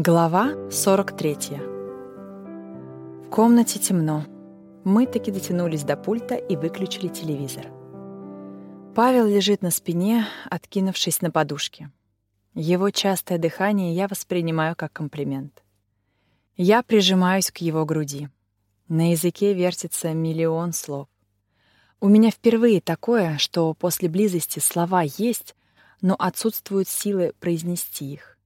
Глава 43. В комнате темно. Мы таки дотянулись до пульта и выключили телевизор. Павел лежит на спине, откинувшись на подушке. Его частое дыхание я воспринимаю как комплимент. Я прижимаюсь к его груди. На языке вертится миллион слов. У меня впервые такое, что после близости слова есть, но отсутствуют силы произнести их.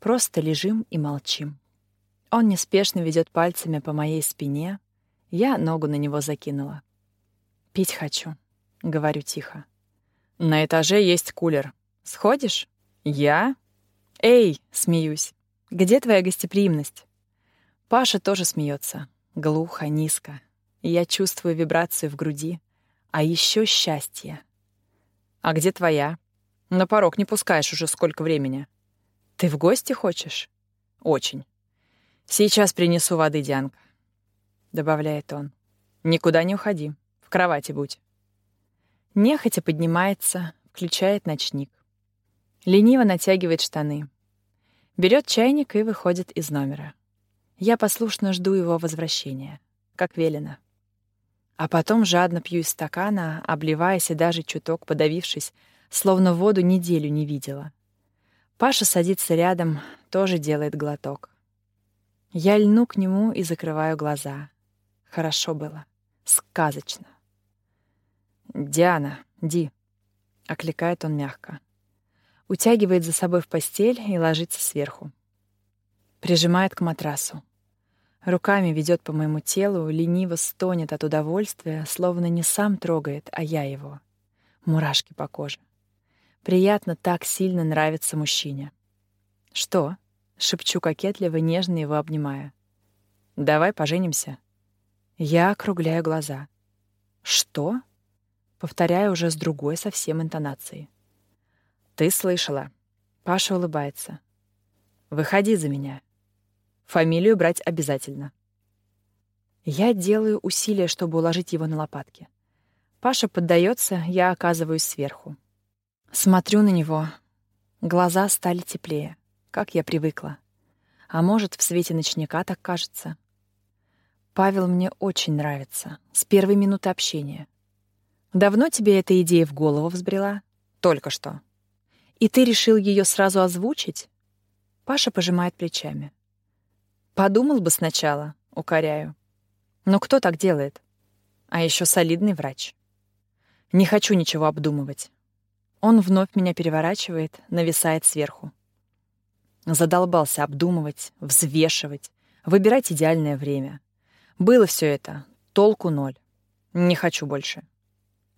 Просто лежим и молчим. Он неспешно ведет пальцами по моей спине. Я ногу на него закинула. «Пить хочу», — говорю тихо. «На этаже есть кулер. Сходишь?» «Я?» «Эй!» — смеюсь. «Где твоя гостеприимность?» Паша тоже смеется. Глухо, низко. Я чувствую вибрацию в груди. А еще счастье. «А где твоя?» «На порог не пускаешь уже сколько времени?» «Ты в гости хочешь?» «Очень. Сейчас принесу воды, Дианка», — добавляет он. «Никуда не уходи. В кровати будь». Нехотя поднимается, включает ночник. Лениво натягивает штаны. Берет чайник и выходит из номера. Я послушно жду его возвращения, как велено. А потом жадно пью из стакана, обливаясь и даже чуток подавившись, словно воду неделю не видела. Паша садится рядом, тоже делает глоток. Я льну к нему и закрываю глаза. Хорошо было. Сказочно. «Диана, Ди», — окликает он мягко. Утягивает за собой в постель и ложится сверху. Прижимает к матрасу. Руками ведет по моему телу, лениво стонет от удовольствия, словно не сам трогает, а я его. Мурашки по коже. Приятно так сильно нравится мужчине. «Что?» — шепчу кокетливо, нежно его обнимая. «Давай поженимся». Я округляю глаза. «Что?» — повторяю уже с другой совсем интонацией. «Ты слышала». Паша улыбается. «Выходи за меня. Фамилию брать обязательно». Я делаю усилия, чтобы уложить его на лопатки. Паша поддается, я оказываюсь сверху. Смотрю на него. Глаза стали теплее, как я привыкла. А может, в свете ночника так кажется. Павел мне очень нравится, с первой минуты общения. Давно тебе эта идея в голову взбрела? Только что. И ты решил ее сразу озвучить? Паша пожимает плечами. Подумал бы сначала, укоряю. Но кто так делает? А еще солидный врач. Не хочу ничего обдумывать. Он вновь меня переворачивает, нависает сверху. Задолбался обдумывать, взвешивать, выбирать идеальное время. Было все это, толку ноль. Не хочу больше.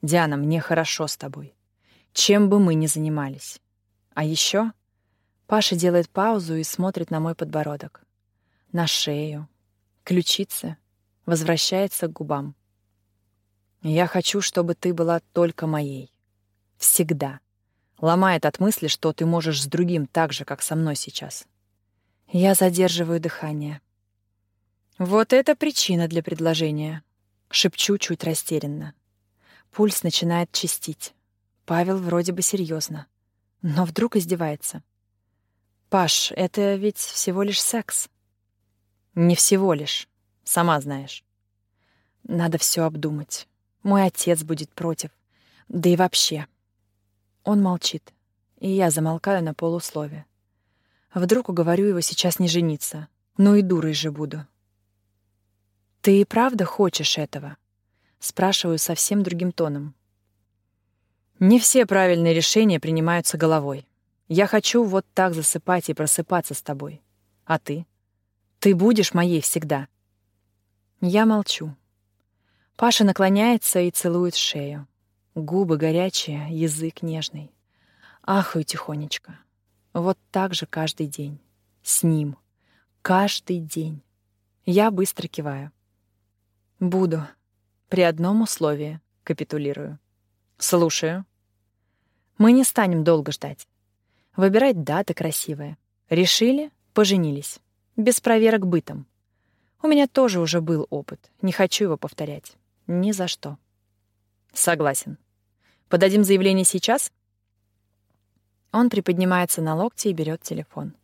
Диана, мне хорошо с тобой. Чем бы мы ни занимались. А еще Паша делает паузу и смотрит на мой подбородок. На шею, ключицы, возвращается к губам. Я хочу, чтобы ты была только моей. Всегда. Ломает от мысли, что ты можешь с другим так же, как со мной сейчас. Я задерживаю дыхание. Вот это причина для предложения. Шепчу чуть растерянно. Пульс начинает чистить. Павел вроде бы серьезно, но вдруг издевается. «Паш, это ведь всего лишь секс». «Не всего лишь, сама знаешь». «Надо все обдумать. Мой отец будет против. Да и вообще, он молчит, и я замолкаю на полуслове. Вдруг уговорю его сейчас не жениться. Ну и дурой же буду. «Ты и правда хочешь этого?» Спрашиваю совсем другим тоном. Не все правильные решения принимаются головой. Я хочу вот так засыпать и просыпаться с тобой. А ты? Ты будешь моей всегда. Я молчу. Паша наклоняется и целует шею. Губы горячие, язык нежный. Ахаю тихонечко. Вот так же каждый день. С ним. Каждый день. Я быстро киваю. Буду. При одном условии капитулирую. Слушаю. Мы не станем долго ждать. Выбирать даты красивые. Решили — поженились. Без проверок бытом. У меня тоже уже был опыт. Не хочу его повторять. Ни за что. Согласен. Подадим заявление сейчас? Он приподнимается на локте и берет телефон.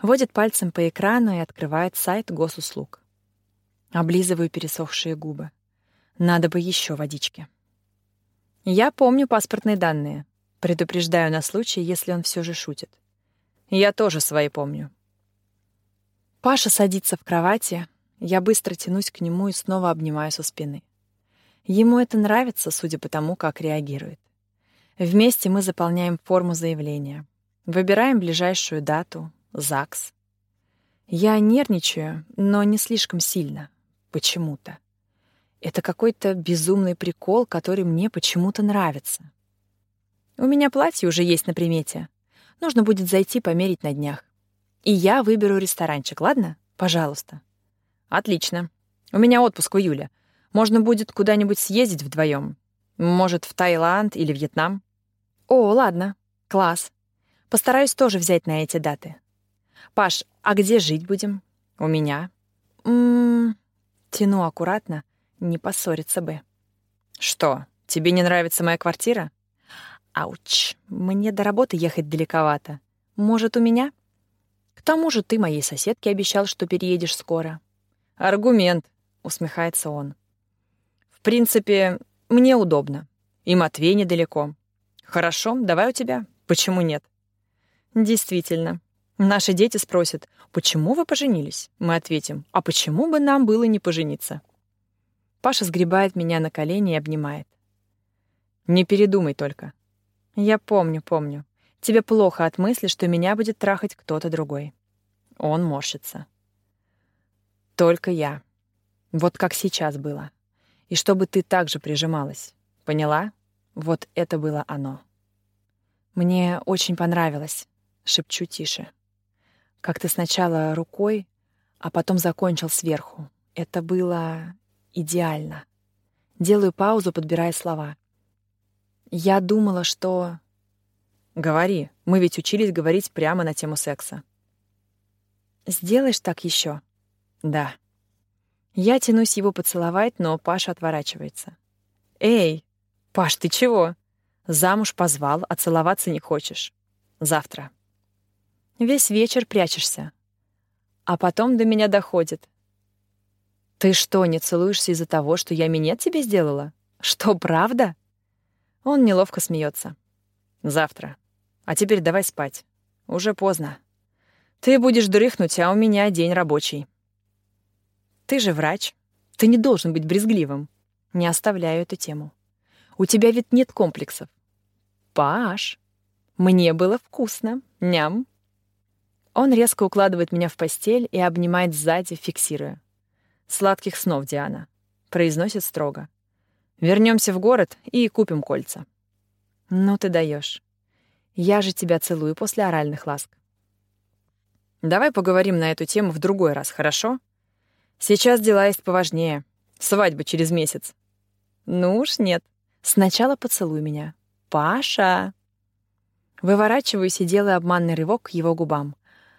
Водит пальцем по экрану и открывает сайт госуслуг. Облизываю пересохшие губы. Надо бы еще водички. Я помню паспортные данные. Предупреждаю на случай, если он все же шутит. Я тоже свои помню. Паша садится в кровати, я быстро тянусь к нему и снова обнимаю со спины. Ему это нравится, судя по тому, как реагирует. Вместе мы заполняем форму заявления. Выбираем ближайшую дату, ЗАГС. Я нервничаю, но не слишком сильно. Почему-то. Это какой-то безумный прикол, который мне почему-то нравится. У меня платье уже есть на примете. Нужно будет зайти померить на днях. И я выберу ресторанчик, ладно? Пожалуйста. Отлично. У меня отпуск в июле. Можно будет куда-нибудь съездить вдвоем. Может, в Таиланд или Вьетнам. О, ладно. Класс. Постараюсь тоже взять на эти даты. Паш, а где жить будем? У меня. М-м, тяну аккуратно, не поссориться бы. Что, тебе не нравится моя квартира? Ауч, мне до работы ехать далековато. Может, у меня? К тому же ты моей соседке обещал, что переедешь скоро. «Аргумент», — усмехается он. «В принципе, мне удобно. И Матвей недалеко. Хорошо, давай у тебя. Почему нет?» «Действительно. Наши дети спросят, почему вы поженились?» Мы ответим, а почему бы нам было не пожениться?» Паша сгребает меня на колени и обнимает. «Не передумай только». «Я помню, помню. Тебе плохо от мысли, что меня будет трахать кто-то другой». Он морщится. Только я. Вот как сейчас было. И чтобы ты также прижималась. Поняла? Вот это было оно. Мне очень понравилось, шепчу тише. Как ты сначала рукой, а потом закончил сверху. Это было идеально. Делаю паузу, подбирая слова. Я думала, что... Говори, мы ведь учились говорить прямо на тему секса. Сделаешь так еще? Да. Я тянусь его поцеловать, но Паша отворачивается. «Эй, Паш, ты чего? Замуж позвал, а целоваться не хочешь. Завтра». Весь вечер прячешься. А потом до меня доходит. «Ты что, не целуешься из-за того, что я минет тебе сделала? Что, правда?» Он неловко смеется. «Завтра. А теперь давай спать. Уже поздно. Ты будешь дрыхнуть, а у меня день рабочий». Ты же врач. Ты не должен быть брезгливым. Не оставляю эту тему. У тебя ведь нет комплексов. Паш, мне было вкусно. Ням. Он резко укладывает меня в постель и обнимает сзади, фиксируя. «Сладких снов, Диана», — произносит строго. Вернемся в город и купим кольца». «Ну ты даешь. Я же тебя целую после оральных ласк». «Давай поговорим на эту тему в другой раз, хорошо?» Сейчас дела есть поважнее. Свадьба через месяц. Ну уж нет. Сначала поцелуй меня. Паша. Выворачиваюсь и делаю обманный рывок к его губам.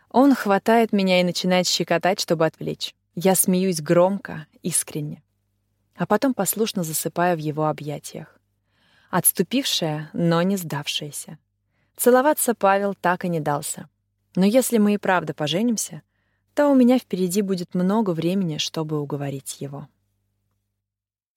Он хватает меня и начинает щекотать, чтобы отвлечь. Я смеюсь громко, искренне. А потом послушно засыпаю в его объятиях. Отступившая, но не сдавшаяся. Целоваться Павел так и не дался. Но если мы и правда поженимся — то у меня впереди будет много времени, чтобы уговорить его.